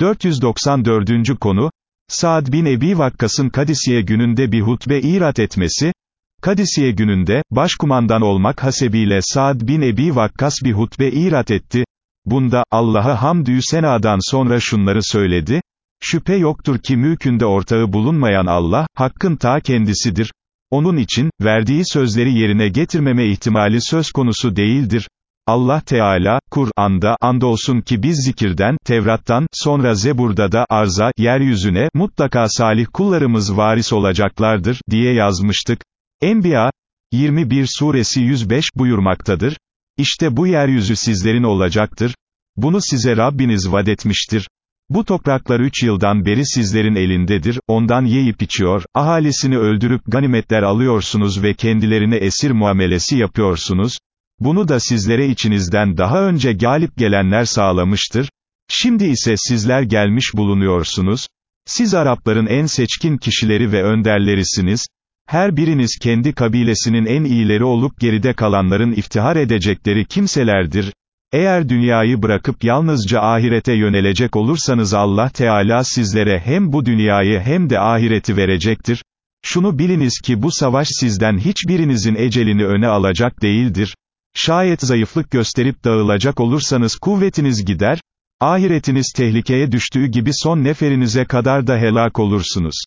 494. konu, Saad bin Ebi Vakkas'ın Kadisiye gününde bir hutbe irat etmesi, Kadisiye gününde, başkumandan olmak hasebiyle Saad bin Ebi Vakkas bir hutbe irat etti, bunda, Allah'a hamdü senadan sonra şunları söyledi, şüphe yoktur ki mülkünde ortağı bulunmayan Allah, hakkın ta kendisidir, onun için, verdiği sözleri yerine getirmeme ihtimali söz konusu değildir, Allah Teala, Kur'an'da, andolsun ki biz zikirden, Tevrat'tan, sonra Zebur'da da, arza, yeryüzüne, mutlaka salih kullarımız varis olacaklardır, diye yazmıştık. Enbiya, 21 suresi 105 buyurmaktadır. İşte bu yeryüzü sizlerin olacaktır. Bunu size Rabbiniz vadetmiştir. Bu topraklar üç yıldan beri sizlerin elindedir, ondan yiyip içiyor, ahalisini öldürüp ganimetler alıyorsunuz ve kendilerine esir muamelesi yapıyorsunuz, bunu da sizlere içinizden daha önce galip gelenler sağlamıştır. Şimdi ise sizler gelmiş bulunuyorsunuz. Siz Arapların en seçkin kişileri ve önderlerisiniz. Her biriniz kendi kabilesinin en iyileri olup geride kalanların iftihar edecekleri kimselerdir. Eğer dünyayı bırakıp yalnızca ahirete yönelecek olursanız Allah Teala sizlere hem bu dünyayı hem de ahireti verecektir. Şunu biliniz ki bu savaş sizden hiçbirinizin ecelini öne alacak değildir. Şayet zayıflık gösterip dağılacak olursanız kuvvetiniz gider, ahiretiniz tehlikeye düştüğü gibi son neferinize kadar da helak olursunuz.